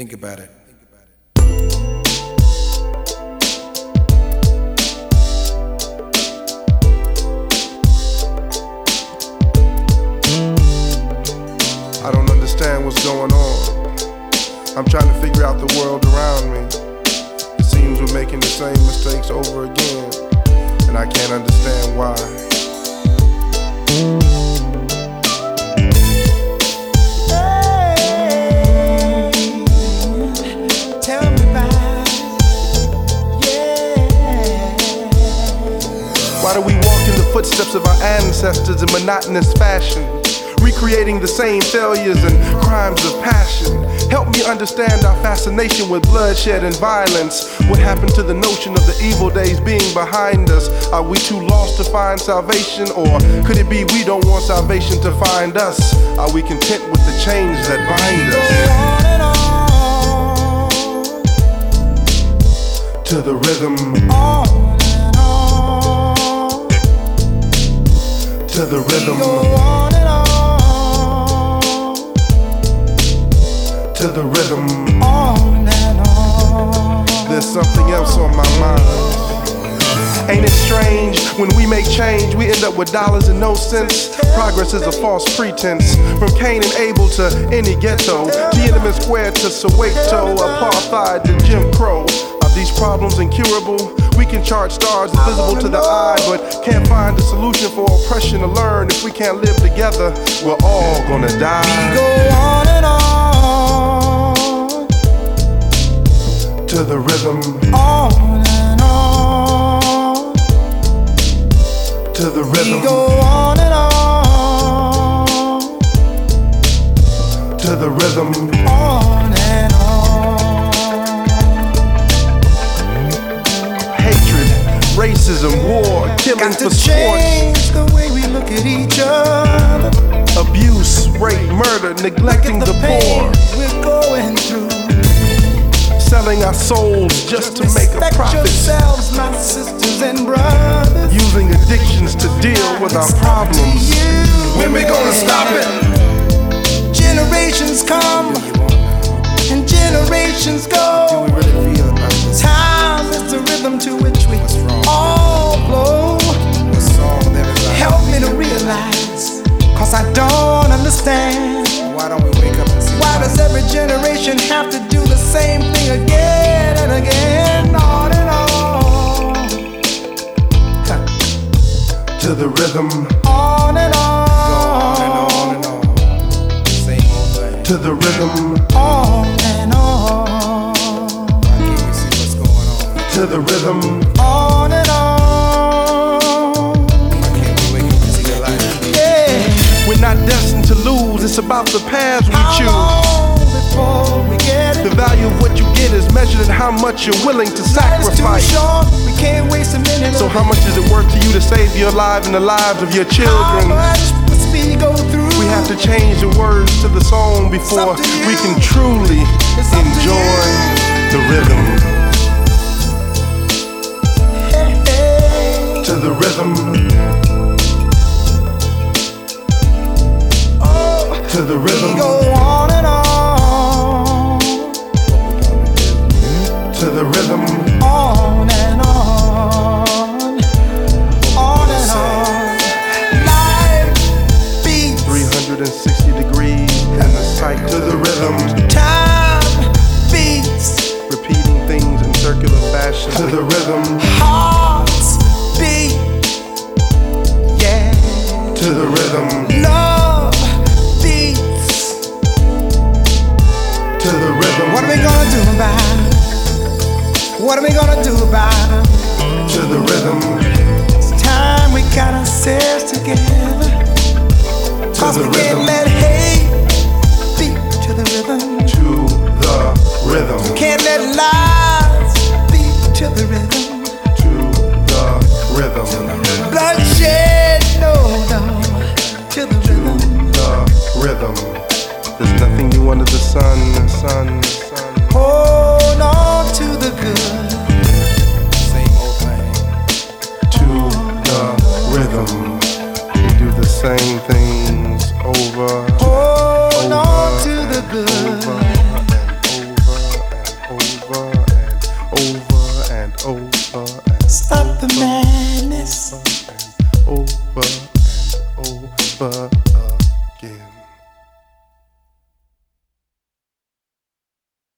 Think about it. I don't understand what's going on. I'm trying to figure out the world around me. It seems we're making the same mistakes over again, and I can't understand why. Footsteps of our ancestors in monotonous fashion? Recreating the same failures and crimes of passion. Help me understand our fascination with bloodshed and violence. What happened to the notion of the evil days being behind us? Are we too lost to find salvation? Or could it be we don't want salvation to find us? Are we content with the chains that bind us? To the rhythm, to the rhythm, go on and on, to the rhythm. on and on. There's something else on my mind. Ain't it strange when we make change, we end up with dollars and no cents? Progress is a false pretense. From Cain and Abel to any ghetto, Tiananmen Square to Soweto, apartheid to Jim Crow. Are these problems incurable? We can chart stars invisible to the eye, but can't find a solution for oppression to learn. If we can't live together, we're all gonna die. We go on and on, To the rhythm, on and on. to the rhythm. We go on and on, to the rhythm. on. Racism, war, killing Got for to sports, change the way we look at each other. abuse, rape, murder, neglecting the the pain poor, we're going through. selling our souls just to make a profit, yourselves, my sisters and brothers. using addictions to deal with our It's up to problems. When we gonna stop it? Generations come and generations go. Understand. Why don't we wake up and see Why does every generation have to do the same thing again and again? On and on. To the rhythm, On and on and on. on and on? Same old thing. to the rhythm, On and on. Why can't we see what's going on? to the rhythm, on. About the paths we How choose. long before we get The value of what you get is measured in how much you're willing to Life is too sacrifice. We can't waste a minute. So how much is it worth to you to save your life and the lives of your How children? much must we go through? We have to change the words to the song before It's up to we can truly It's up to enjoy the rhythm. To the rhythm, to the we rhythm, go on and on. to the rhythm, On and on. On and on. Life beats. 360 degrees in the sight to the rhythm, Time beats. repeating things in circular fashion to the rhythm, Hearts beat. Yeah. to the rhythm, Love What are we gonna do about it? What are we gonna do about it? to the rhythm, It's time we got ourselves together. to Cause the we can't rhythm, let hate beat to the rhythm. to the rhythm, Can't let lies sun, sun,